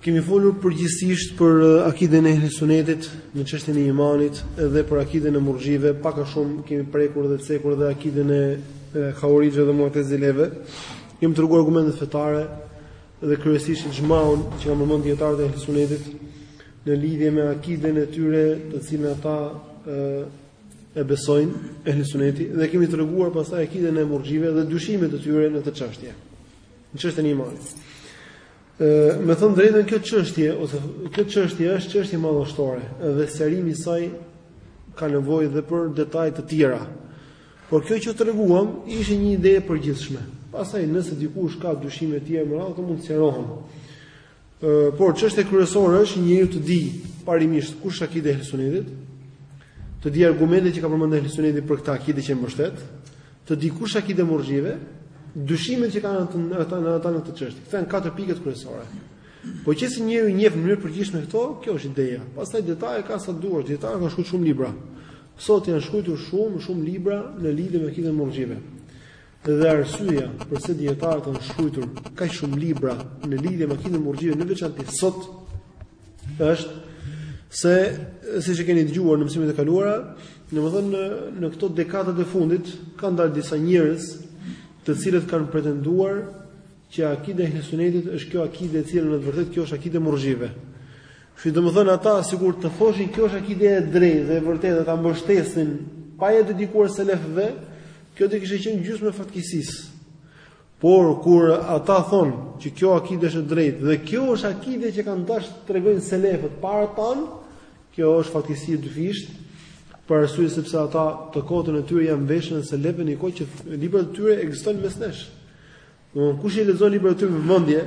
Kemi folur përgjithësisht për uh, akiden e ehli sunetit në çështjen e imanit dhe për akiden e murxhive, pak a shumë kemi prekur dhe cekur dhe akiden e haurixhëve dhe mu'tazileve. Kemi treguar argumentet fetare dhe kryesisht ixhmaun që kanë përmendur dietarët e ehli sunetit në lidhje me akiden e tyre, të cilën ata e besojnë ehli suneti dhe kemi treguar pastaj akiden e murxhive dhe dyshimet e tyre në këtë çështje. Në çështjen e imanit. Ë, me thënë drejtën kjo çështje ose kjo çështje është çështje madhështore dhe sqarimi i saj ka nevojë edhe për detaje të tjera. Por kjo që treguam ishte një ide e përgjithshme. Pastaj nëse dikush ka dyshime të tjera me radhë, mund të sqarohen. Por çështja kryesore është njeriu të di parimisht kush është akide e Ehli Sunnetit, të di argumentet që ka përmendur Ehli Sunneti për këtë akide që e mbështet, të di kush është akide e Murxhive, dyshimet që kanë ata në ata në këtë çështje. Këto janë katër pikët kryesore. Po qe se njeriu njeh në mënyrë të përgjithshme këto, kjo është ideja. Pastaj detaje ka sa të duash, detaje kanë shkrujt shumë libra. Sot janë shkrujtur shumë, shumë libra në lidhje me akiden e Murxhive. Dhe arsyeja përse dijetarët kanë shkruajtur kaq shumë libra në lidhje me akiden e Murxhive në veçanti sot është se siç e keni dëgjuar në mësimet e kaluara, domethënë në, në këto dekadat e fundit kanë dalë disa njerëz të cilët kanë pretenduar që akide e Ehli Sunetit është kjo akide e cila në të vërtetë kjo është akide e Murxhive. Si domethënë ata sikur të thoshin kjo është akide e drejtë dhe e vërtetë dhe ta mbështesnin pa ia dedikuar selefëve, kjo do kishte qenë gjysmë e fatkeqësisë. Por kur ata thonë që kjo akide është e drejtë dhe kjo është akide që kanë dashur të tregojnë selefët të parët tanë, kjo është fatkeqësi e dyfishtë, për arsye sepse ata të kotën e tyre ia veshën selefëve në kohë që librat e tyre ekzistojnë mes nesh. Domthon kush i lexon librat e tyre me vëmendje,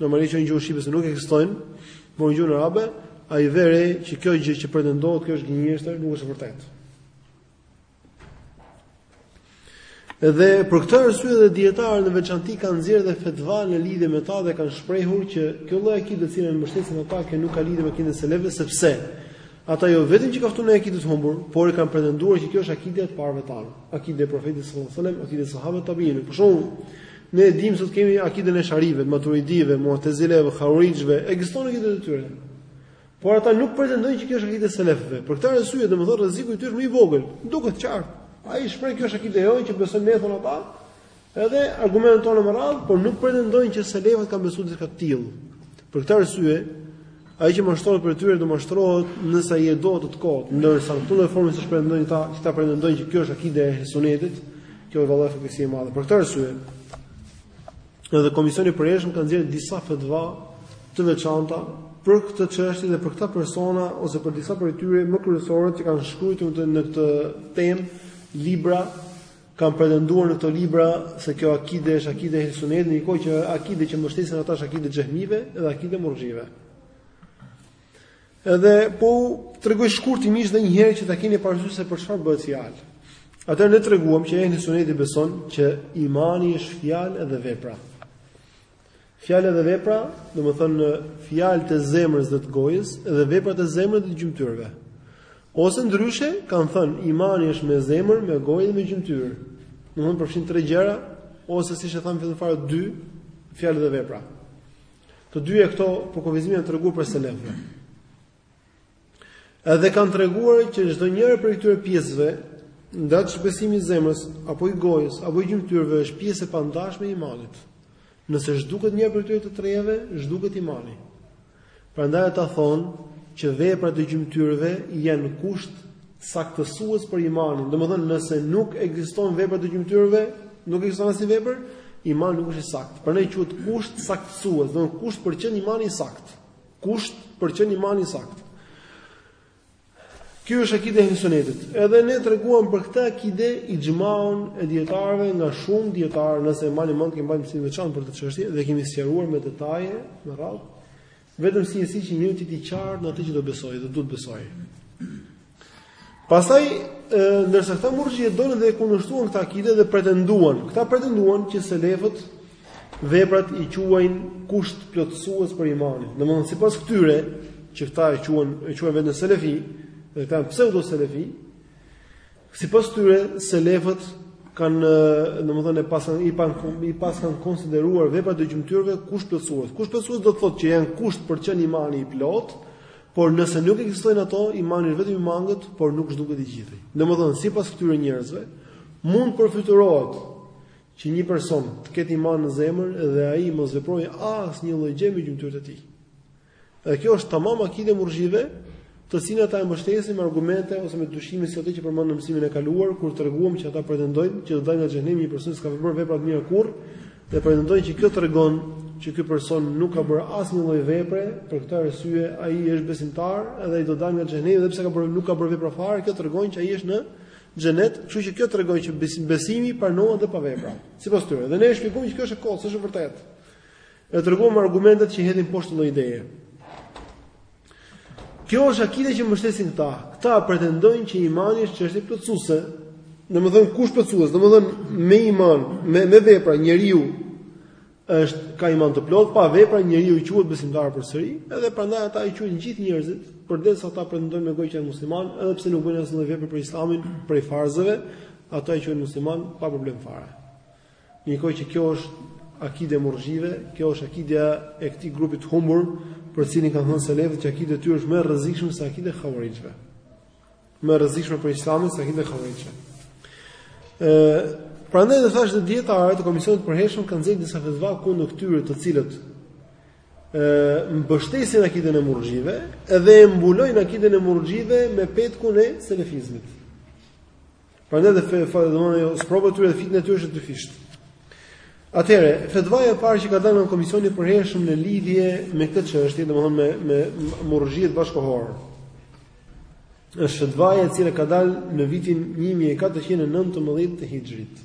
normalisht në gjuhën shqipe se nuk ekzistojnë, por në gjuhën arabe, ai vë re që kjo gjë që pretendohet kjo është gënjeshtër, nuk është e vërtetë. Edhe për këtë arsye dhe dietarë në veçanti kanë nxjerrë dhe fetva në lidhje me ta dhe kanë shprehur që kjo lloj akide të cilën e mbështesin ata që nuk ka lidhje me akiden e selefëve sepse Ata jo vetëm që kanë ftuar në akide të humbur, por e kanë pretenduar që kjo është akide e të parëve tanë, akide e profetit sallallahu alajhi wasallam, akide e sahabëve, tabiinëve. Për shembull, ne e dimë sot kemi akiden e eshariive, maturidive, mu'tazileve, haurixhve, ekziston akide e tyre. Por ata nuk pretendojnë që kjo është akide e selefëve. Për këtë arsye, domethënë rreziku i tyre është më i vogël, duket qartë. Ai shpreh kjo është akide e jonë që besojnë ne thon ata, Edhe argumentet tona më radh, por nuk pretendojnë që selefët e kanë besuar diçka të tillë. Për këtë arsye, ai që mashtrohet prej tyre do mashtrohet nëse ai e do atë të kot, ndërsa në çdo formë siç pretendojnë ata, ata pretendojnë që kjo është akide e sunetit, kjo është vëlla fatkeqësi e madhe. Për këtë arsye, edhe komisioni i përhershëm ka nxjerrë disa fatva të veçanta për këtë çështje dhe për këta persona ose për disa prej tyre më kryesorët që kanë shkruar në këtë temë libra kanë pretenduar në këto libra se kjo akide është akide e ehli sunetit, ndërkohë që akide që mbështesin ata është akide e xhehmive dhe akide e murxhive. Edhe po tregoj shkurtimisht edhe një herë që ta keni parasysh se për çfarë bëhet fjalë. Atëherë ne treguam që ehli suneti beson që imani është fjalë edhe vepra. Fjalë edhe vepra, domethënë fjalët e zemrës dhe të gojës dhe veprat e zemrës dhe të gjymtyrëve. Ose ndryshe kanë thënë imani është me zemër, me gojë dhe me gjymtyrë. Domethënë përfshin tre gjëra ose siç e thamë fillim fare dy fjalë dhe vepra. Të dyja këto përkufizime janë treguar prej selefëve. Edhe kanë treguar që çdo njëra prej këtyre pjesëve, në daç besimi i zemrës, apo i gojës, apo i gjymtyrëve, është pjesë e pandashme e imanit. Nëse zhduket një prej këtyre të trejeve, zhduket imani. Prandaj ata thonë që veprat e gjymtyrëve janë kusht saktësues për imanin. Domethënë, nëse nuk ekziston veprat e gjymtyrëve, nuk ekziston asnjë vepër, imani nuk është i saktë. Prandaj quhet kusht saktësues, domethënë kusht për qenë imani i saktë. Kusht për qenë iman i saktë. Kjo është akide e ehli Sunetit. Edhe ne treguam për këtë akide ixhmaun e dijetarëve nga shumë dijetarë, nëse mbani mend kemi bërë mësim të veçantë për këtë çështje dhe kemi sqaruar me detaje me radhë. Vetëm si e si që njeriu të jetë i qartë në atë që do besojë dhe duhet besojë. Pastaj ndërsa këta murxhie dolën dhe e kundërshtuan këtë akide dhe pretenduan, këta pretenduan që selefët veprat i quajnë kusht plotësues për imanin. Domthonë sipas këtyre që këta e quajnë e quajnë veten selefi, dhe këta janë pseudo selefi. Sipas këtyre selefët kanë domethënë i pas kanë konsideruar veprat e gjymtyrëve kusht plotësues. Kusht plotësues do të thotë që janë kusht për qenë imani i plotë, Por nëse nuk ekzistojnë ato, imani është vetëm i mangët, por nuk zhduket i gjithë. Domethënë, sipas këtyre njerëzve, mund të përfytyrohet që një person të ketë iman në zemër dhe ai mos veprojë asnjë lloj gjë me gjymtyrët e tij. Dhe kjo është tamam akide e murxhive, të cilën ata e mbështesin me argumente ose me dyshime si ato që përmendëm në mësimin e kaluar kur treguam që ata pretendojnë që do dalë nga xhehenemi një person që s'ka bërë vepra të mira kurrë, Dhe pretendojnë që kjo tregon që ky person nuk ka bërë asnjë lloj vepre, për këtë arsye ai është besimtar dhe ai do dalë nga xhehenemi edhe pse ka bërë nuk ka bërë vepra fare, kjo tregon që ai është në xhenet, kështu që kjo tregon që besim, besimi pranohet edhe pa vepra. Sipas tyre, dhe ne e shpjegojmë që kjo është e kotë, s'është e vërtetë. E treguam argumentet që hedhin poshtë këtë lloj ideje. Kjo është akide që mbështesin këta. Këta pretendojnë që imani është çështje plotësuese. Domethënë kush plotësues, domethënë me iman, me me vepra njeriu është ka iman të plotë, pa vepra njeriu quhet besimtar përsëri, edhe prandaj ata i quajnë gjithë njerëzit, përderisa ata pretendojnë me gojë që janë musliman, edhe pse nuk bëjnë asnjë vepër për islamin, prej farzeve, ata i quajnë musliman pa problem fare. Ndërkohë që kjo është akide e murxhive, kjo është akidja e këtij grupi të humbur, për të cilin kanë thënë selefët që akida e tyre është më e rrezikshme se akida e hauarixhëve. Më e rrezikshme për Islamin se akida e hauarixhëve. Ë, prandaj dhe thashë dijetarët e komisionit të përhershëm kanë dhënë disa fetva kundër këtyre të cilët ë mbështesin akiden e murxhive dhe e mbulojnë akiden e murxhive me petkun e selefizmit. Prandaj dhe domethënë jo, sprova e tyre dhe fitneja e tyre është e dyfishtë. Atëherë, fetvaja e parë që ka dalë nga komisioni i përhershëm në lidhje me këtë çështje, domethënë me me murxhiet bashkëkohorë. Është fetvaja e cila ka dalë në vitin 1419 të Hixhrit.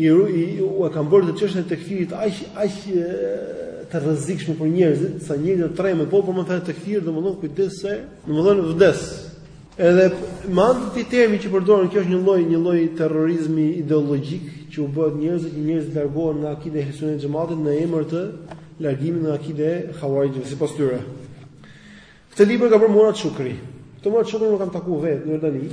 i u e kanë bërë këtë çështjen e tekfirit aq aq të rrezikshme për njerëzit, sa njerëzit të tremben po përmende tekfir, domethënë kujdes se, domethënë vdes. Edhe me anë të këtij termi që përdorin, kjo është një lloj një lloj terrorizmi ideologjik që u bëhet njerëzve, që njerëzit largohen nga akide e ehli sunet xhematit në emër të largimit nga akide e hauarixhve sipas tyre. Këtë libër e ka bërë Murat Shukri. Këtë Murat Shukri unë e kam takuar vetë në Jordani.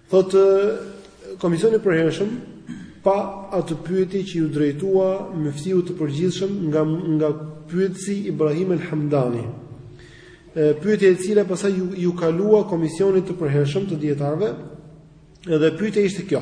Thotë Komisioni i Përhershëm pa atë pyetje që iu drejtua myftiut të përgjithshëm nga nga pyetësi Ibrahim El Hamdani. Pyetja e cila pastaj iu, iu kalua Komisionit të Përhershëm të Dijetarëve, dhe pyetja ishte kjo.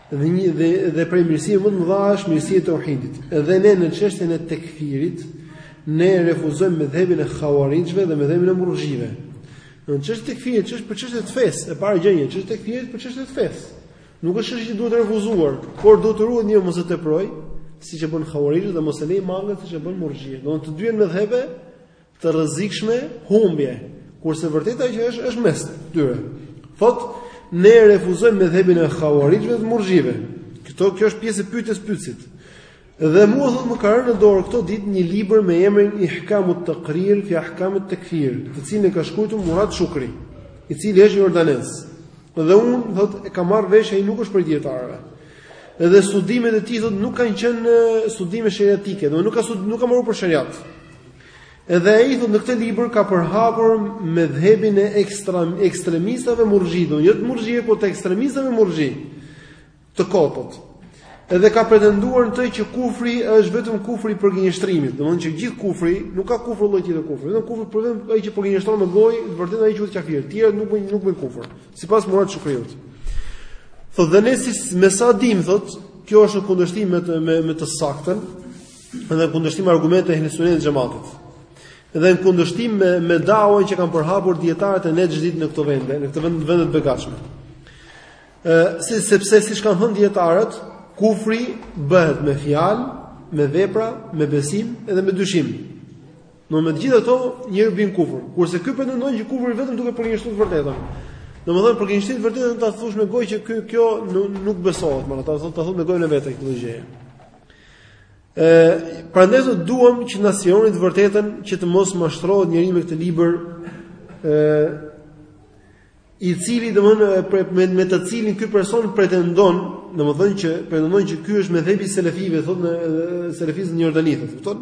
Dhe një dhe dhe prej mirësive më të mëdha është mirësia e teuhidit. Edhe ne në çështjen e tekfirit ne refuzojmë medhhebin e hauarixhve dhe medhhebin e murxhive. Në çështjen e tekfirit, që është prej çështjeve të fesë, e para gjë një, çështja e tekfirit prej çështjeve të fesë. Nuk është çështje që duhet refuzuar, por duhet të ruhet njeriu mos e teprojë, siç e bëjnë hauarixhët dhe mos e lejë mangët siç e bëjnë murxhiet. Domethënë të dy janë medhhebe të rrezikshme humbje, kurse e vërteta që është është mes tyre. Thotë ne refuzojmë medhhebin e havarixhëve dhe murxhive. Këto kjo është pjesë e pyetjes pyetësit. Dhe mua thotë më ka rënë në dorë këto ditë një libër me emrin Ihkamut Taqrir fi Ahkamit Tekfir, të cilin e ka shkruar Murat Shukri, i cili është jordanez. Dhe unë thotë e kam marrë vesh ai nuk është prej dietarëve. Edhe studimet e tij thotë nuk kanë qenë studime sheriatike, dhe nuk ka nuk ka marrë për sheriat. Edhe ai thotë në këtë libër ka përhapur medhhebin e ekstrem, ekstremistëve murxhi, jo të murxhive, por të ekstremistëve murxhi, të kotë. Edhe ka pretenduar në të që kufri është vetëm kufri i përgënjeshtrimit, domethënë që gjithë kufri nuk ka kufër lloj tjetër kufri, vetëm kufri për vetëm ai që përgënjeshtron me gojë, vetëm ai që është kafir, të tjerët nuk bëjnë nuk bëjnë kufër, sipas Murat Shukriut. Thotë dhe ne si me sa dim thotë, kjo është në kundërshtim me me me të saktën, Dhe në kundërshtim me argumentet e Ehlu Sunetit dhe Xhamatit. Dhe në kundërshtim me me dawën që kanë përhapur dietarët e Nexhdit në këto vende, në këto vende vendet e begatshme. Ë, si sepse siç kanë thënë dietarët, kufri bëhet me fjalë, me vepra, me besim dhe me dyshim. Në me të gjitha ato njeriu bën kufër, kurse ky pretendon që kufri vetëm duke përgënjeshtruar të vërtetën. Domethënë përgënjeshtron të vërtetën, ta thotë me gojë që ky kjo nuk besohet, domethënë ta thotë me gojën e vet këtë gjë. Ë, prandaj do duam që na sqaroni të vërtetën që të mos mashtrohet njeriu me këtë libër, ë i cili domethënë me, me të cilin ky person pretendon, domethënë që pretendon që ky është medhhebi i selefive, thotë në selefizëm në Jordani, thotë, kupton?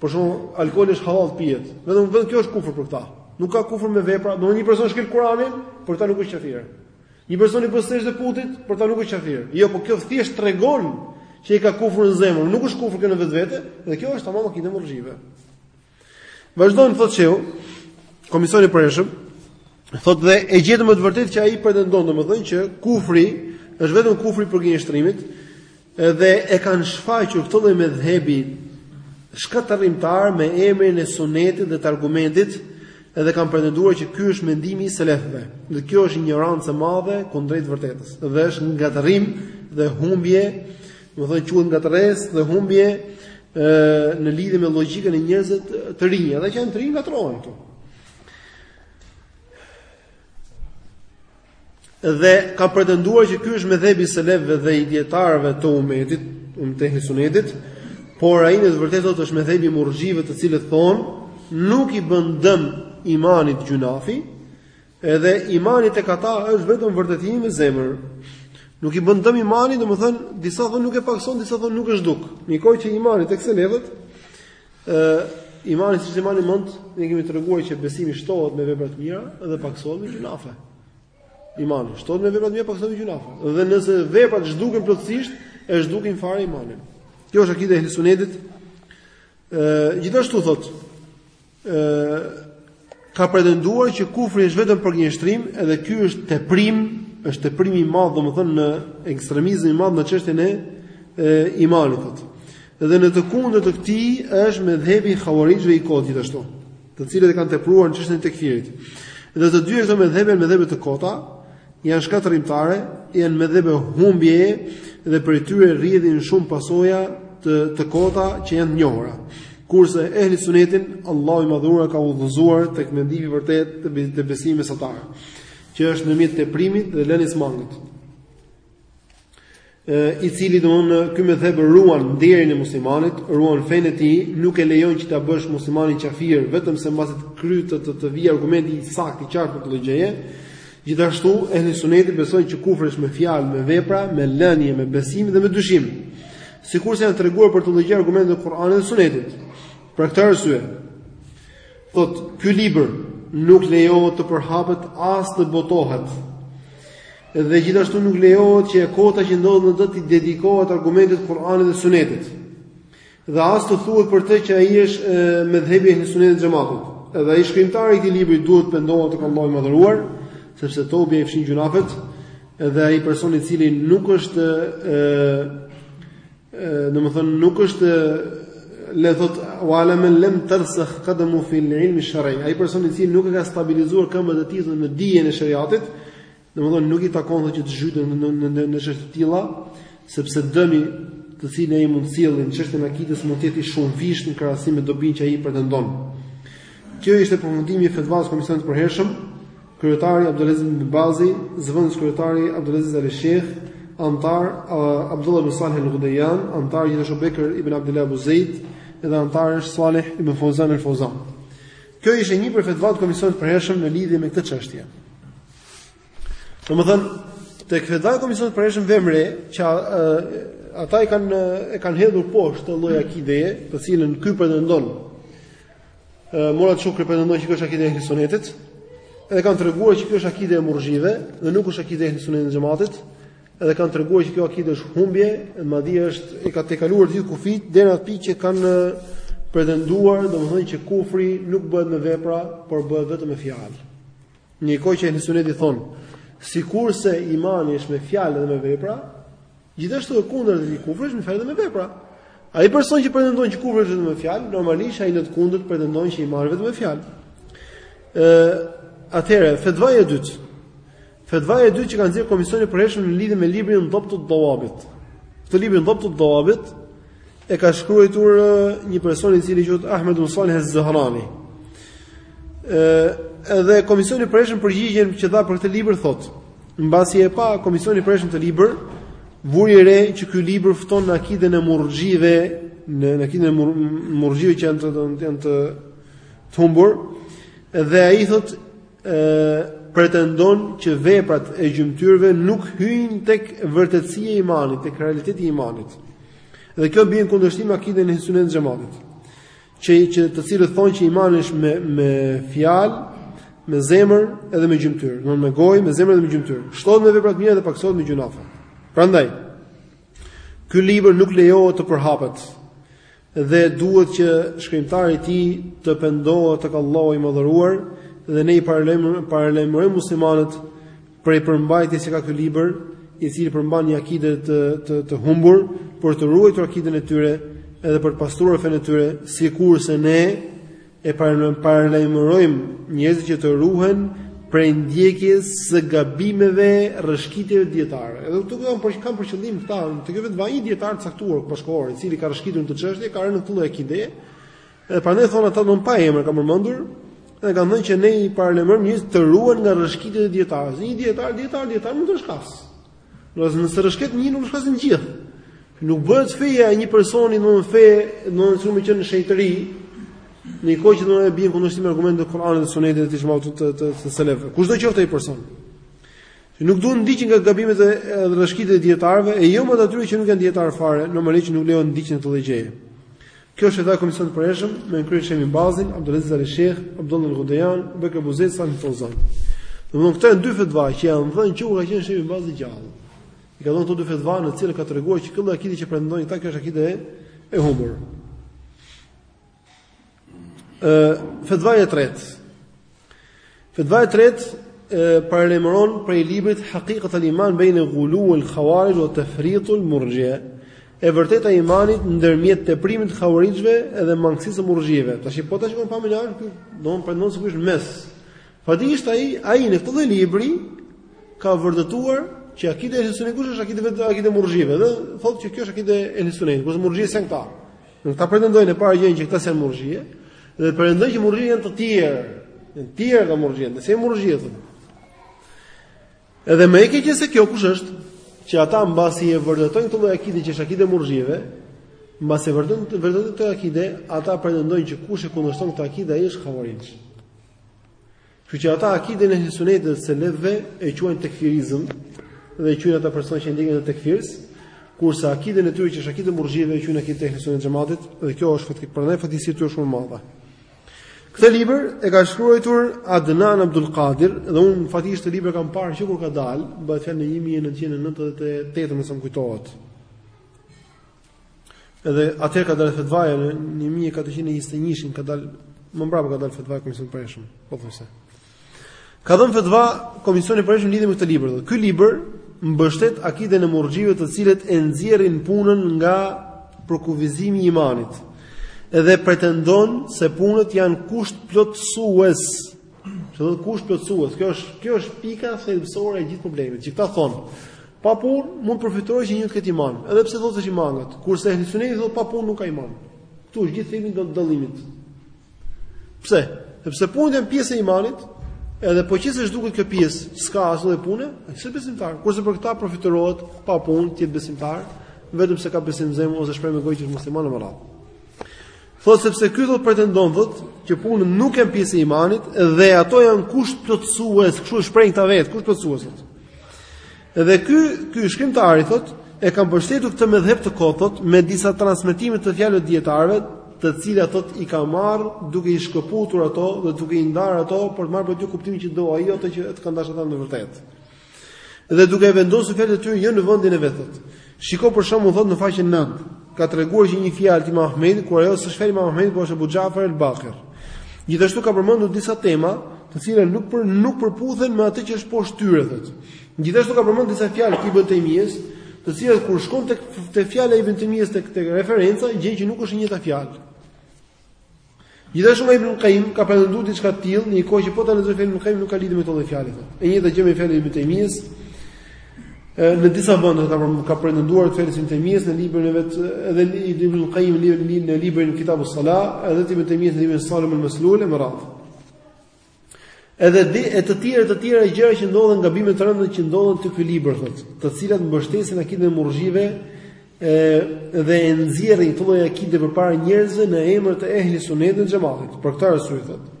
Për shembull, alkooli është halal të pihet. Vetëm vetëm kjo është kufër për këta. Nuk ka kufër me vepra, do një person shkel Kur'anin, për ta nuk është kafir. Një person i bën sexhde putit, për ta nuk është kafir. Jo, po kjo thjesht tregon që ai ka kufër në zemër, nuk është kufër kjo në vetvete, dhe kjo është tamam akide e murxhive. Vazhdojmë, thotë që komisioni i përhershëm, thotë dhe e gjetëm me të vërtetë që ai pretendon domethënë që kufri është vetëm kufri i përgënjeshtrimit, Edhe e kanë shfaqur këtë lloj medhhebi shkatërrimtar me emrin e sunetit dhe të argumentit, edhe kanë pretenduar që ky është mendimi i selefëve. Dhe kjo është injorancë e madhe kundrejt së vërtetës. Dhe është ngatërrim dhe humbje, domethënë quhet ngatërresë dhe humbje ë në lidhje me logjikën e njerëzve të rinj, edhe që janë të rinj ngatërrohen këtu. Dhe ka pretenduar që ky është medhhebi i selefëve dhe i dietarëve të umetit, umetit të sunetit, por ai në të vërtetë thotë është medhhebi i murxhive të cilët thonë nuk i bën dëm imanit gjynahi, edhe imani tek ata është vetëm vërtetimi me zemër. Nuk i bën dëm imanit, domethënë disa thonë nuk e pakson, disa thonë nuk është duk. Nikoj që imani tek selefët Ë imani siç e mbani mend, ne kemi treguar që besimi shtohet me vepra të mira dhe pakësohet me gjynahe. Imani shtohet me vepra të mira, pakësohet me gjynahe. Dhe nëse veprat zhduken plotësisht, e zhdukin fare imanin. Kjo është akide e Ehli Sunetit. Ë gjithashtu thotë ë ka pretenduar që kufri është vetëm përgënjeshtrim dhe ky është teprim, është teprim i madh, domethënë në ekstremizëm i madh në çështjen e, e imanit. Dhe në të kundërt të këtij është medhhebi i havarixhve i kotë gjithashtu, të cilët e kanë tepruar në çështjen e tekfirit. Dhe të dy këto medhhebe janë medhhebe të kota, Janë shkatërrimtare, janë medhhebe humbjeje dhe prej tyre rrjedhin shumë pasoja të të kota që janë të njohura. Kurse ehli sunetin, Allahu i madhëruar e ka udhëzuar tek mendimi i vërtetë të, be, të besimit mesatar, që është ndërmjet teprimit dhe lënies mangët. i cili domthonë ky medhheb ruan nderin e muslimanit, ruan fenë e tij, nuk e lejon që ta bësh muslimanin qafir vetëm se mbasi të kry të të, të vijë argumenti i saktë i qartë për atë lloj gjëje. Gjithashtu ehli suneti besojnë që kufri është me fjalë, me vepra, me lënie, me besim dhe me dyshim. Sikurse kanë treguar për atë lloj gjëje argumentet e Kuranit dhe Sunetit. Për këtë arsye, thotë ky libër nuk lejohet të përhapet as të botohet. Dhe gjithashtu nuk lejohet që e kota që ndodhet në të t'i dedikohet argumenteve të Kur'anit dhe Sunetit. Dhe as të thuhet për të që ai është medhhebi i Ehli Sunetit Xhematit. Edhe ai shkrimtari i këtij libri duhet të pendohet tek Allahu i madhëruar, sepse tobeja i fshin gjynahet, edhe ai person i cili nuk është Domethënë nuk është le thotë wa ala men lam tarsakh qadamu fi al-ilm al-shar'i. Ai person i cili nuk e ka stabilizuar këmbën e tij në dijen e sheriatit, domethënë nuk i takon që të zhytet në në në në çështje të tilla, sepse dëmi të cilin ai mund të sjellë në çështjen e akidës mund të jetë i shumëfishtë në krahasim me dobinë që ai pretendon. Kjo ishte përfundimi i fetvasë së komisionit të përhershëm. Kryetari Abdulaziz Bin Bazi, zëvendës kryetari Abdulaziz Ali Sheikh, anëtar uh, Abdullah bin Salih al-Ghudayyan, anëtar gjithashtu Bekr ibn Abdullah Abu Zaid dhe anëtar është Salih ibn Fawzan al-Fawzan. Kjo ishte një prej fetvave të komisionit të përhershëm në lidhje me këtë çështje. Domethënë, tek fetvat e komisionit të përhershëm vëmë re që ata e kanë e kanë hedhur poshtë këtë lloj akideje, të cilën ky pretendon Murat Shukri pretendon që kjo është akide e Ehli Sunetit. Edhe kanë treguar që kjo është akide e Murxhive dhe nuk është akide e Ehli Sunetit Xhematit. Edhe kanë treguar që kjo akide është humbje, madje është i ka tejkaluar gjithë kufijtë deri atë pikë që kanë pretenduar, domethënë që kufri nuk bëhet me vepra, por bëhet vetëm me fjalë. Ndërkohë që Ehli Suneti thonë, sikurse imani është me fjalë dhe me vepra, Gjithashtu e kundërta edhe kufri është me fjalë dhe me vepra. Ai person që pretendon që kufri është vetëm me fjalë, normalisht ai në të kundërt pretendon që imani vetëm me fjalë. Ë, atëherë, fetvaja e dytë. Fetvaja e dytë që ka nxjerrë komisioni i përhershëm në lidhje me librin Dabtud Dawabit. Këtë librin Dabtud Dawabit E ka shkruar një person i cili quhet Ahmed ibn Salih al-Zahrani. Ëh, dhe komisioni i përhershëm përgjigjen që dha për këtë libër thotë, mbasi e pa komisioni i përhershëm këtë libër, vuri re që ky libër fton në akiden e murxhive, në akiden e murxhive që janë të janë të humbur, dhe ai thotë ë pretendon që veprat e gjymtyrëve nuk hyjnë tek vërtetësia e imanit, tek realiteti i imanit. Dhe kjo bie në kundërshtim me akiden e ehli sunetit xhematit. Që që të cilët thonë që imani është me me fjalë, me zemër edhe me gjymtyrë, domethënë me gojë, me zemër dhe me gjymtyrë. Shtohet me vepra të mira dhe pakësohet me gjynahe. Prandaj, Ky libër nuk lejohet të përhapet dhe duhet që shkrimtari i tij të pendohet tek Allahu i Madhëruar dhe ne i paralajmërojmë muslimanët prej përmbajtjes që ka ky libër, i cili përmban një akide të të, të humbur për të ruajtur akiden e tyre edhe për të pastruar fenë e tyre, sikurse ne I paralajmërojmë njerëzit që të ruhen prej ndjekjes së gabimeve rrëshqitjeve të dijetarëve. Edhe këtu kanë për kanë për qëllim këta, te kjo fetva një dijetar të caktuar bashkëkohor, i cili ka rrëshqitur në këtë çështje, ka rënë në këtë lloj akide. Edhe prandaj thonë ata domethënë pa emër, kanë përmendur, edhe kanë thënë që ne i paralajmërojmë njerëzit të ruhen nga rrëshqitjet e dijetarëve. Një dijetar, dijetar, dijetar mund të shkasë. Domethënë nëse rrëshqet një nuk rrëshqasin gjithë. Nuk bëhet feja e një personi në një fe, në një shumë që në shejtëri, në një kohë që do të bien në kundërshtim me argumentet të Kur'anit dhe Sunetit të shmau të të të, të selefëve. Kushdo qoftë ai person. Që nuk duhet të ndiqen gabimet e rrëshqitjet e dijetarëve e jo më atyre që nuk janë dijetarë fare, normalisht nuk lejohet të ndiqen të llogjëje. Kjo është fetva e komisionit të përhershëm me në krye Shejh bin Bazin, Abdulaziz Ali Sheikh, Abdullah Al-Ghudayan, Bekr Ebu Zejd, Salih Fozan. Domthonë këto janë dy fetva që janë dhënë kur ka qenë Shejh bin Bazi gjallë. I ka dhënë këto dy fetva në të cilat ka treguar që kjo lloj akide që pretendojnë këta kjo është akide e humbur. Ë fetva e tretë. Fetva e tretë paralajmëron prej librit Haqiqat al-Iman bayna Ghulu al-Khawarij wa Tafrit al-Murji'a. E vërteta e imanit ndërmjet teprimit të havarixhëve dhe mangësisë së murxhive. Tash po ta shikon pamjen, domethënë pretendon se është në mes. Faktikisht ai ai në këtë libër ka vërtetuar që akidja e ehli sunetit është akide vetë akidja e murxhive, dhe thotë që kjo është akide e ehli sunetit, kurse murxhi janë këta. Nuk këta pretendojnë e para gjë që këta s'janë murxhie, dhe pretendojnë që murxhie janë të tjerë. Janë të tjerë ata murxhie, ne s'jemi murxhie thonë. Edhe më e keqe se kjo kush është? Që ata mbasi e vërtetojnë këtë lloj akide që është akide e murxhive, mbasi e vërtetojnë këtë akide, ata pretendojnë që kush e kundërshton këtë akide ai është havarixh. Kështu që ata akiden e Ehli Sunetit dhe Selefëve e quajnë tekfirizëm dhe e quajnë ata personat që ndjekin ata tekfirs, kurse akiden e tyre që është akide e murxhive e quajnë akide e Sunetit xhematit dhe kjo është faktikisht prandaj fatkeqësia e tyre shumë e madhe. Këtë libër e ka shkruar Adnan Abdul Qadir dhe unë faktikisht këtë libër e kam parë që kur ka dalë, bëhet fjalë në 1998 nëse më kujtohet. Edhe atëherë ka dalë fetvaja në 1421-shin ka dalë më mbrapa ka dalë fetvaja e komisionit të përhershëm, po thotë. Ka dhënë fetva komisioni i përhershëm lidhur me këtë libër. Ky libër mbështet akiden e murxhive të cilët e nxjerrin punën nga përkufizimi i imanit. Edhe pretendon se punët janë kusht plotësues Ç'do të thotë kusht plotësues? Kjo është kjo është pika thelbësore e gjithë problemit. Që këta thonë, pa punë mund të përfytyrohet që një të ketë iman, edhe pse thotë se i mangët, kurse ehli suneti thotë pa punë nuk ka iman. Ktu është gjithë thelbi i dallimit. Pse? Sepse punët janë pjesë e imanit, edhe po qe se zhduket kjo pjesë, s'ka asnjë punë, s'je besimtar. Kurse për këta përfytyrohet pa punë të jesh besimtar, vetëm se ka besim në zemër ose shpreh me gojë që është musliman apo jo. Thot sepse ky thot pretendon thot që punët nuk janë pjesë e imanit dhe ato janë kusht plotësues, kështu e shprehin këta vetë, kusht plotësues. Dhe ky ky shkrimtari thot e ka mbështetur këtë medhheb të kotë thot me disa transmetime të fjalëve të dijetarëve, të cilat thot i ka marrë duke i shkëputur ato dhe duke i ndarë ato për të marrë prej tyre kuptimin që do ai, jo atë që kanë dashur ata në vërtetë. Dhe duke i vendosur fjalët e tyre jo në vendin e vet. Shiko për shembull thot në faqen 9, ka treguar që një fjalë të Imam Ahmedit, kur ajo s'është fjalë e Imam Ahmedit, por është e Abu Ja'far al-Baqir. Gjithashtu ka përmendur disa tema, të cilat nuk për, nuk përputhen me atë që është poshtë tyre thot. Gjithashtu ka përmendur disa fjalë të Ibn Taymijes, të cilat kur shkon tek te fjala e Ibn Taymijes tek te referenca, gjen që nuk është e njëjta fjalë. Gjithashtu me Ibn Qayyim ka pretenduar diçka të tillë, në një kohë që po ta lexosh fjalën e Ibn Qayyim nuk ka lidhje me këtë fjalë. E njëjta gjë me fjalën e Ibn Taymijes. Në disa vende ka ka pretenduar fjalën e Ibn Taymijes në librin e vet, edhe Ibn Qayyim në librin Kitabus Salah, edhe Ibn Taymijes në librin Sarim al-Maslul e me radhë. Edhe dhe e të tjera të tjera gjëra që ndodhen gabime të rënda që ndodhen te ky libër thotë, të cilat mbështesin akiden e murxhive e dhe e nxjerrin këtë lloj akide përpara njerëzve në emër të ehli sunetit dhe xhematit. Për këtë arsye thotë,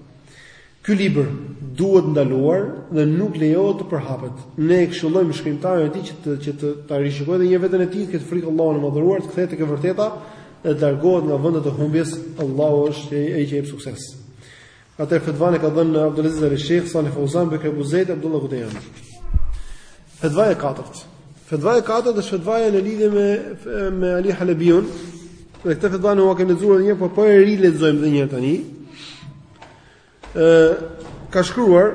ky libër duhet ndaluar dhe nuk lejohet të përhapet. Ne e këshillojmë shkrimtarin e tij që të që të ta rishikojë dhe një veten e tij të ketë frikë Allahun e madhëruar të kthehet tek e vërteta dhe të largohet nga vendet e humbjes. Allahu është ai që jep sukses. Atë fetvan e ka dhënë Abdulaziz Ali Sheikh, Salih Fauzan, Bekër Ebu Zejd, Abdullah Gudejan. Fetva e katërt. Fetva e katërt është fetvaja në lidhje me me Ali Halebiun. Dhe këtë fetva ne ua kemi lexuar edhe një herë, por po e rilexojmë edhe një herë tani. Ë ka shkruar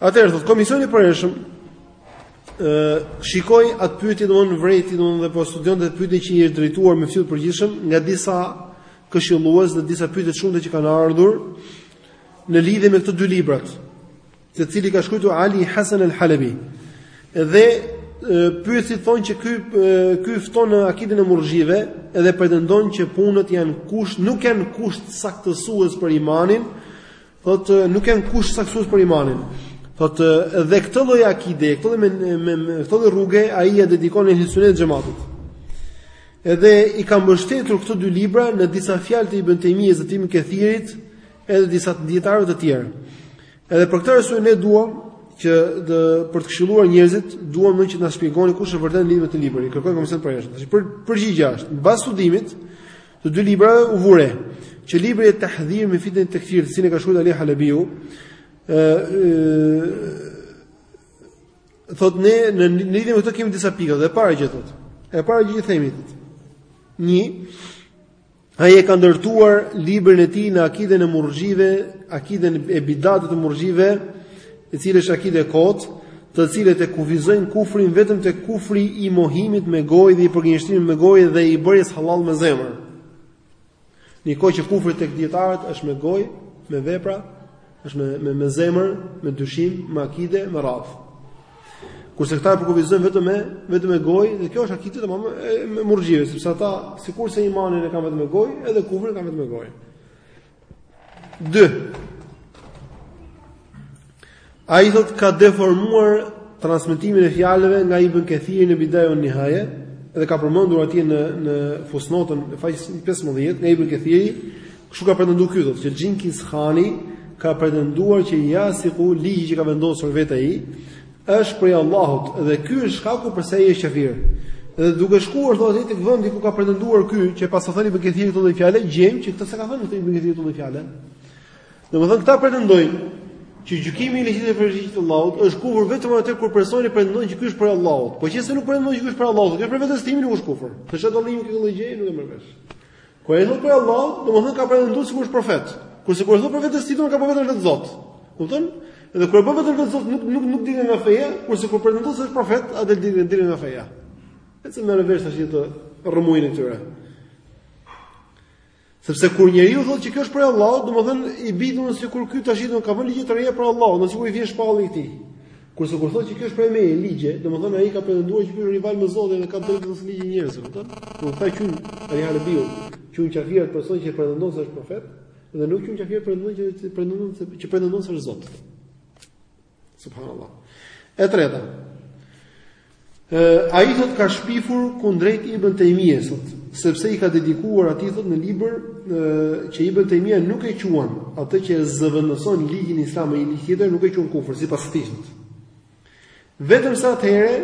Atëherë thotë komisioni i përhershëm ë shikoi atë pyetje domthonë vërejti domthonë dhe po studionte atë pyetje që i është drejtuar myftiut të përgjithshëm nga disa këshillues dhe disa pyetje të shumta që kanë ardhur në lidhje me këto dy librat të cilët i ka shkruar Ali Hasan al-Halabi dhe pyetësit thonë që ky ky fton në akidin e murxhive dhe pretendon që punët janë kusht nuk janë kusht saktësues për imanin Thotë nuk janë kusht saktësues për imanin. Thotë dhe këtë lloj akide, këtë lloj me, me, me këtë lloj rruge ai ia dedikon ehli sunet xhematit. Edhe i ka mbështetur këto dy libra në disa fjalë të Ibn Taymijes dhe Ibn Kathirit, edhe disa dijetarëve të tjerë. Edhe për këtë arsye ne duam që të për të këshilluar njerëzit, duam në mënyrë që të na shpjegoni kush është e vërteta në lidhje me këtë libër. I kërkojnë komisionit të përhershëm. Përgjigja është, mbas studimit, Të dy librave u vërejt që libri et-Tahdhir min fitneti tekfir, të cilin e ka shkruar Ali Halabiu, ë thotë ne në lidhje me këto kemi disa pika dhe e para gjë thotë. E para gjë që themi thotë. Një ai e ka ndërtuar librin e tij në akiden e murxhive, akiden e bidatit të murxhive, e cila është akide e kotë, të cilët e kufizojnë kufrin vetëm te kufri i mohimit me gojë dhe i përgënjeshtrimit me gojë dhe i bërjes halal me zemër. Ndërkohë që kufri tek dijetarët është me gojë, me vepra, është me me, me zemër, me dyshim, me akide, me radhë. Kurse këta e përkufizojnë vetëm me vetëm me gojë dhe kjo është akide tamam e murxhive, sepse ata sikurse imanin e kanë vetëm me gojë, edhe kufrin e kanë vetëm me gojë. 2. Ai thotë ka deformuar transmetimin e fjalëve nga Ibn Kathiri në Bidaye uen Nihaye dhe ka përmendur atje në në fusnotën e faqes 15 nga Ibn Kathiri, kështu ka pretenduar ky thotë që Xhingis Khani ka pretenduar që Jasiku, ligji që ka vendosur vetë ai Është prej Allahut dhe ky është shkaku pse ai është kafir. Dhe duke shkuar thotë tek vendi ku ka pretenduar ky që paska thënë Ibn Kathir këtë fjalë, gjejmë që këtë s'e ka thënë këtë Ibn Kathir këtë fjalë. Domethënë këta pretendojnë që gjykimi me ligj tjetër prej ligjit të Allahut është kufur vetëm atëherë kur personi pretendon që kjo është prej Allahut. Po në qoftë se nuk pretendon që kjo është prej Allahut, kjo prej vetes time nuk është kufur. Për çdo dallim këtu lloj gjë nuk e merr vesh. Kur ai thotë prej Allahut, domethënë ka pretenduar sikur është profet. Kurse kur thotë prej vetes së tij, ka bërë veten e vet Zot. Kupton? Dhe kur e bën veten e vet Zot, nuk nuk nuk del nga feja, kurse kur pretendon se është profet, atëherë del del nga feja. S'e merr vesh tash rrëmujën e tyre. Sepse kur njeriu thotë që kjo është prej Allahut, domethënë i bidhun sikur ky tash do ka vënë ligje të reja prej Allahut, do sikur i vjen shpallje këtij. Kurse kur thotë që kjo është prej meje ligje, domethënë ai ka pretenduar që ky është rival me Zotin dhe ka të drejtë të vërë ligje njerëzve, kupton? Por këta e qun Ali Halebiu, e qun kafir person që pretendon se është profet dhe nuk e qun kafir pretendon që pretendon se që pretendon se është Zot. Subhanallahu. E treta. Ai thotë ka shpifur kundrejt Ibn Taymiyes, sepse i ka dedikuar atij thotë në libër që Ibn Taymija nuk e quan atë që e zëvendëson ligjin islam me një ligj tjetër, nuk e quan kufër sipas tij. Vetëm se atëherë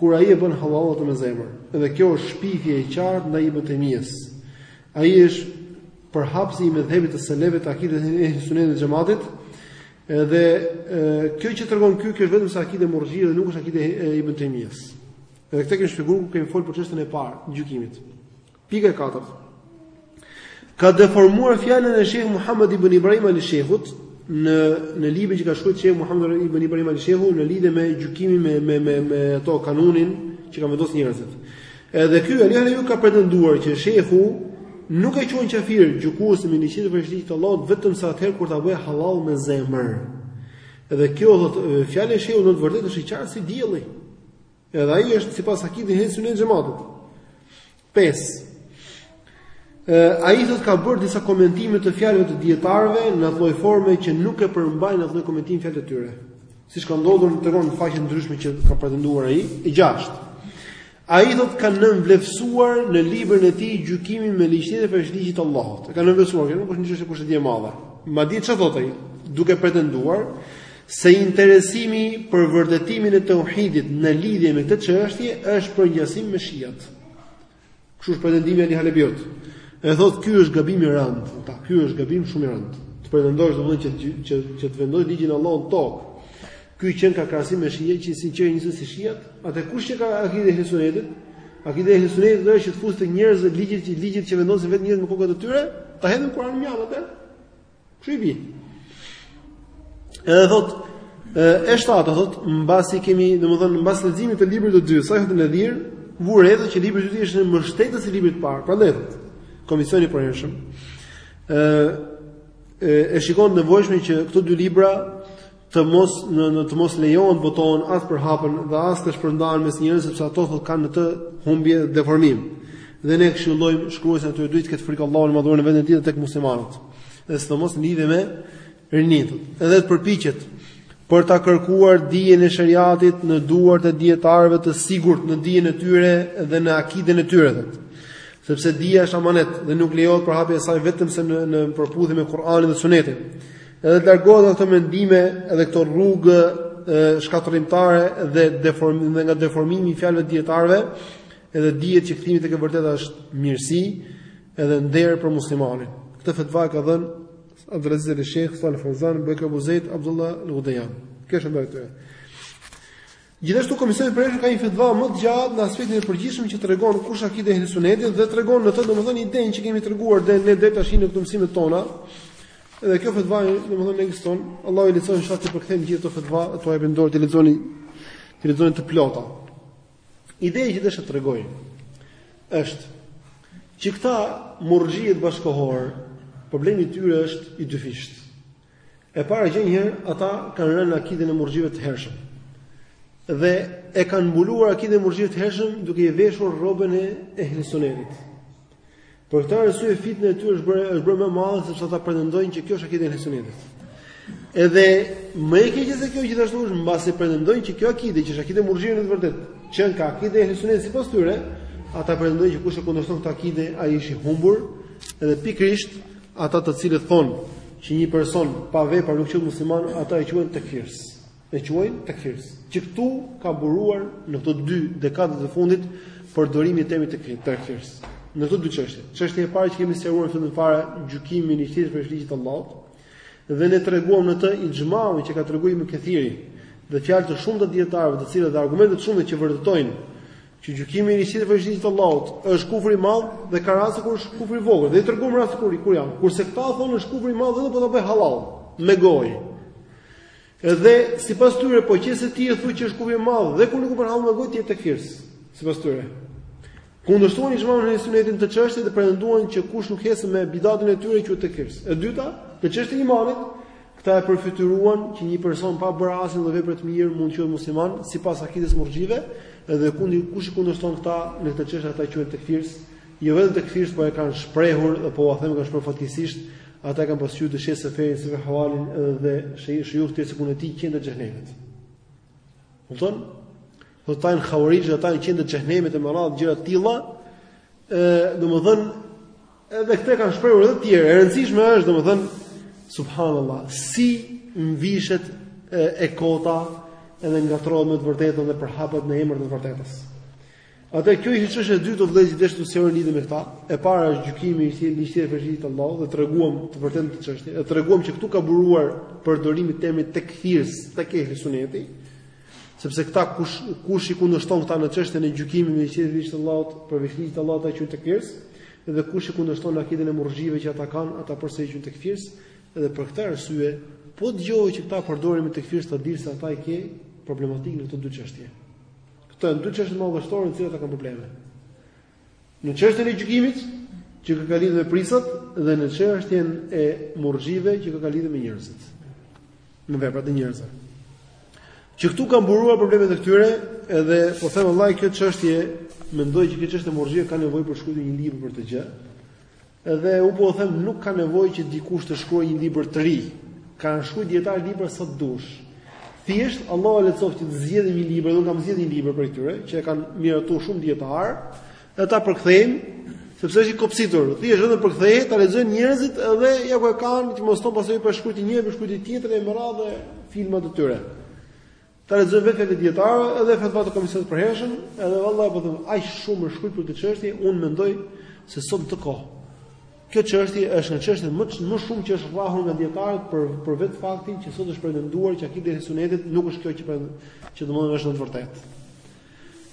kur ai e bën halal atë me zemër. Dhe kjo është shpifje e qartë ndaj Ibn Taymiyes. Ai është përhapësi i medhhebit të selefëve, të akides së ehli sunetit e xhematit Edhe kjo që tregon ky kjo është vetëm se akide murxhie dhe nuk është akide e Ibn Taymijes. Edhe këtë kemi shpjeguar kur kemi folur për çështjen e parë, gjykimit. Pika e katërt. Ka deformuar fjalën e Sheikh Muhammad ibn Ibrahim al-Sheikhut në në librin që ka shkruar Sheikh Muhammad ibn Ibrahim al-Sheikhu në lidhje me gjykimin me me me me ato kanunin që kanë vendosur njerëzit. Edhe ky Ali Halebiu ka pretenduar që shehu nuk e quan qafir gjykuesin me ligj tjetër veç ligjit të Allahut vetëm se atëherë kur ta bëjë halal me zemër. Edhe kjo thot fjala e shehut në të vërtetë është e qartë si dielli. Edhe ai është sipas akides ehli sunet xhematit. 5. Ai thot ka bërë disa komentime të fjalëve të dijetarëve në atë lloj forme që nuk e përmbajnë atë lloj komentim fjalët e tyre. siç ka ndodhur në tregon në faqe të ndryshme që ka pretenduar ai, e gjashta. Ai thotë ka nënvlerësuar në librin e tij gjykimin me ligj tjetër prej ligjit të Allahut. E ka nënvlerësuar, kjo nuk është një çështje kushedi e madhe. Madje çfarë thotë ai? Duke pretenduar se interesimi për vërtetimin e tauhidit në lidhje me këtë çështje është përngjasim me shiat. Kështu është pretendimi i Ali Halebiut. E thotë ky është gabim i rëndë, tha ky është gabim shumë i rëndë. Të pretendosh domethënë që që që të vendosh ligjin e Allahut në tokë. Ky qenka krahasim me shijet që si qenë njësoj si shijet, atëherë kush qenka akide e ehli sunetit, akide e ehli sunetit do që të fusë te njerëzit ligjet që ligjet që vendosin vetë njerëzit me kokat e tyre, ta hedhin Kur'anin mënjanë atë. Kështu i bi. Edhe thot e shtata thot mbasi kemi, domethënë mbas leximit të librit të dytë, Sajhatu Nedhir, vuri re që libri i dytë ishte mbështetës i librit të parë. Prandaj thot komisioni i përhershëm ë e shikon nevojshme që këto dy libra të mos në, në të mos lejohen botohen as përhapen dhe as të shpërndahen mes njerëzve sepse ato thotë kanë në të humbje deformim. Dhe ne këshillojmë shkruesin e tyre duhet të ketë frikë Allahun e madhuar në veten e tij tek muslimanët. Dhe sidomos lidhur me të rinjtë. Edhe të përpiqet për ta kërkuar dijen e shariatit në duart e dijetarëve të sigurt në dijen e tyre dhe në akiden e tyre. Thotë. Sepse dija është amanet dhe nuk lejohet përhapja e saj vetëm se në në përputhje me Kur'anin dhe Sunetin Edhe të largohet nga këto mendime edhe këto rrugë shkatërrimtare dhe deformim dhe nga deformimi i fjalëve dijetarëve, edhe dihet që kthimi tek e vërteta është mirësi edhe nder për muslimanin. Këtë fetva ka dhënë Abdulaziz Al Shejh, Salih Feuzan, Bekër Ebu Zejd, Abdullah el-Gudejan. Kjo është ndaj tyre. Gjithashtu Komisioni i Përhershëm ka një fetva më të gjatë në aspektin e përgjithshëm që tregon kush është akide e Ehlusunetit dhe tregon në të domethënë idenë që kemi treguar deri ne deri tash në këto mësime tona. Dhe kjo fetva domethënë ekziston. Allahu e lehtëson inshallah t'i përkthejmë gjithë këto fetva, t'ua vëmë në dorë të lexoni të lexoni të plota. Ideja që desha të tregoj është që këta murxhiet bashkëkohorë, problemi i tyre është i dyfishtë. E para që një herë ata kanë rënë në akiden e murxhive të hershëm. Dhe e kanë mbuluar akiden e murxhive të hershëm duke i veshur rrobën e ehlisunetit. Për këtë arsye fitne e tyre është bërë është bërë më e madhe sepse ata pretendojnë që kjo është akide e ehlisunetit. Edhe më e keqja se kjo gjithashtu është mbasi pretendojnë që kjo akide që është akide e murxhive në të vërtetë, qenka akide e ehlisunetit sipas tyre, ata pretendojnë që kush e kundërshton këtë akide ai është i humbur, edhe pikërisht Ata të cilët thonë që një person pa vepra nuk quhet musliman, ata e quajnë tekfirs. E quajnë tekfirs. Që këtu ka buruar në këto dy dekadat e fundit përdorimi i termit tekfirs. Në këto dy çështje. Çështja e parë që kemi sqaruar në fillim fare gjykimi me diç tjetër përveç ligjit të Allahut, dhe ne treguam në të ixhmaun që ka treguar Ibn Kethiri, dhe fjalët e shumta të dijetarëve të cilët dhe argumentet e shumta që vërtetojnë Që gjykimi me diç tjetër përveç ligjit të Allahut është kufri i madh dhe ka raste kur është kufri i vogël. Dhe i treguam raste kur kur janë. Kurse këta thonë është kufri i madh veç po ta bëjë halal me gojë. Edhe sipas tyre, po qe se ti e thu që është kufri i madh dhe kur nuk e bën halal me gojë ti je tekfirs. Sipas tyre. Kundërshtuan ixhmaun e ehlisunetit në këtë çështje dhe pretenduan që kush nuk ecën me bidatin e tyre quhet tekfirs. E dyta, në çështjen e imanit, Këta e përfytyruan që një person pa bërë asnjë lloj vepre të mirë mund të quhet musliman sipas akidës murxhive dhe kush i kundërshton këta në këtë çështje ata quhen tekfirs, jo vetëm tekfirs por e kanë shprehur dhe po ua them kanë shprehur fatkeqësisht, ata kanë pas quajtur shejh Sefer Hawalin dhe shejh shejut të sekondë si qentë e xhehenemit. Kupton? Domethënë hauarixh ata janë qentë e xhehenemit e me radhë gjëra të tilla, ë domethënë Edhe këtë kanë shprehur edhe të tjerë. E rëndësishme është, domethënë, subhanallahu, si mvishet e, e kota edhe ngatrohet me të vërtetën dhe përhapet në emër të vërtetës. Atëherë kjo ishte çështja e dytë vëllezër desha t'ju sjell në lidhje me këtë. E para është gjykimi me ligj tjetër përveç ligjit të Allahut dhe treguam të vërtetën të çështjes. E treguam që këtu ka buruar përdorimi i termit tekfirs tek ehli suneti. Sepse këta kush kush i kundërshton këta në çështjen e gjykimit me ligj të Allahut, përveç ligjit të Allahut ata i quajnë tekfirs, dhe kush i kundërshton në akiden e murxhive që ata kanë, ata përsëri i quajnë tekfirs, dhe për këtë arsye, po dëgjove që këta përdorin termin tekfirs ta dish se ata i ke problematikë në këto dy çështje. Këto janë dy çështje madhështore në të cilat ata kanë probleme. Në çështjen e gjykimit që ka lidhje me prijësat dhe në çështjen e murxhive që ka lidhje me njerëzit. Me veprat e njerëzve. Që këtu kanë buruar problemet e këtyre, edhe po them vallahi kjo çështje mendoj që kjo çështje e murxhive ka nevojë për të shkruajtur një libër për këtë gjë. Edhe unë po ju them nuk ka nevojë që dikush të shkruajë një libër të ri. Kanë shkruar dijetarë libra sa të dush. Thjesht Allahu e lehtësoftë që të zgjedhim një libër, dhe unë kam zgjedhë një libër prej tyre që e kanë miratuar shumë dijetarë, dhe ta përkthejmë, sepse është i kopsitur. Thjesht vetëm përktheje, ta lexojnë njerëzit edhe ja ku e kanë, që mos thonë pastaj po e shkruajti njëri, po e shkruajti tjetri e me radhë filmat e tyre. Ta lexojnë vetë fjalët e dijetarëve edhe fetvatë e komisionit të përhershëm, edhe vallahi po them, aq shumë është shkruar për këtë çështje, unë mendoj se sot në këtë kohë kjo çështje është nga çështjet më më shumë që është rrahur nga dijetarët për për vetë faktin që sot është pretenduar që akide e sunetit nuk është kjo që që domethënë është në të vërtetë.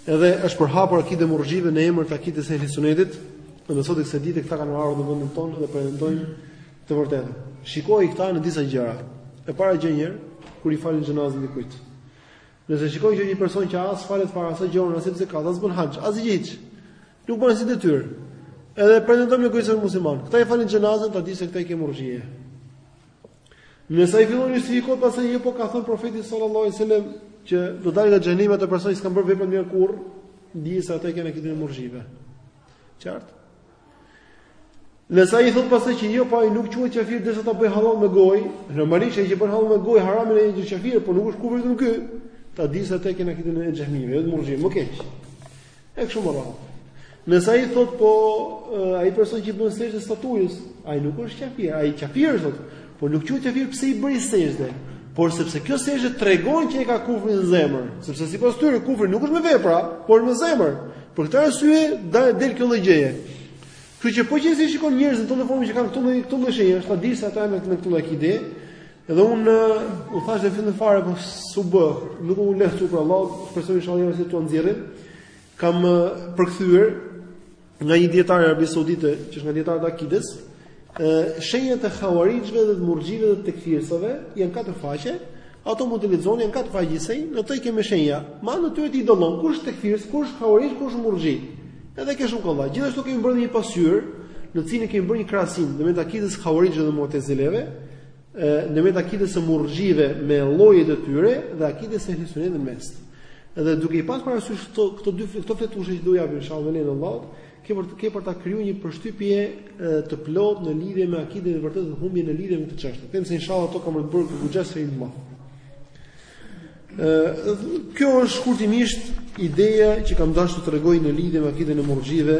Edhe është përhapur akideja e murxhive në emër të akides së ehli sunetit, dhe sot e kësaj dite këta kanë ardhur në vendin tonë dhe pretendojnë të vërtetën. Shikoji këta në disa gjëra. E para gjë njëherë, kur i falin xhenazën dikujt. Nëse shikon që një person që as falet fare, as agjëron, as jep zekat, as bën haxh, asgjë. Nuk bën asnjë detyrë. Edhe pretendon me gojë që është musliman. Këta i falin xhenazën, ta dish se këta i ke murxhie. Nëse ai fillon justifikohet pastaj jo po ka thënë profeti sallallahu alaihi wasallam që do dalë nga xhehenemi ai person që s'ka bërë vepër mirë kurrë, dije se ata kanë akiden e murxhive. Qartë? Nëse ai thotë pastaj që jo, po ai nuk quhet kafir derisa ta bëjë hallall me gojë, normalisht ai që bën hallall me gojë haramin është kafir, por nuk është kufër vetëm ky. Ta dish se këta kanë akiden e xhehmive, edhe murxhi, më keq. E kështu me radhë. Nëse ai thot po ai person që i bën sexhde statujës, ai nuk është qafir, ai qafir është thot, por nuk quhet qafir pse i bëri sexhde. Por sepse kjo sexhde tregon që e ka kufrin në zemër, sepse sipas tyre kufri nuk është me vepra, por me zemër. Për këtë arsye del kjo lloj gjëje. Kjo që po qenë si shikon njerëzit në telefonin që kanë këtu në këtu në shenjë, është te disa ata me këtë lloj ide, Edhe unë u thashë në fillim fare po s'u bë, nuk u lehtu për Allah, shpresoj inshallah sa t'jua nxjerrim. Kam përkthyer nga një dietar i Arabisë Saudite, që është nga dietarët e akides, shenjat e havarixhve dhe të murxhive dhe të tekfirsave janë katër faqe, ato mund të lexoni janë katër faqe se në të kemi shenja. Me anë tyre ti dallon kush tekfirs, kush havarixh, kush murxhi. Edhe ke shumë kollaj. Gjithashtu kemi bërë një pasqyrë, në cilin kemi bërë një krahasim ndërmjet akides havarixhve dhe mu'tazileve, në mes akides së murxhive me llojet e tyre dhe akides së ehli sunetit në mes. Dhe duke i pas parasysh këto këto dy këto fletushë që do jap inshallah me izn Allah, ke për të ke për ta krijuar një përshtypje të plotë në lidhje me akiden e vërtetë dhe të humbur në lidhje me këtë çështje. Them se inshallah ato kam të bërë për buxhet se i mba. Ë kjo është shkurtimisht ideja që kam dashur të tregoj në lidhje me akiden e murxhive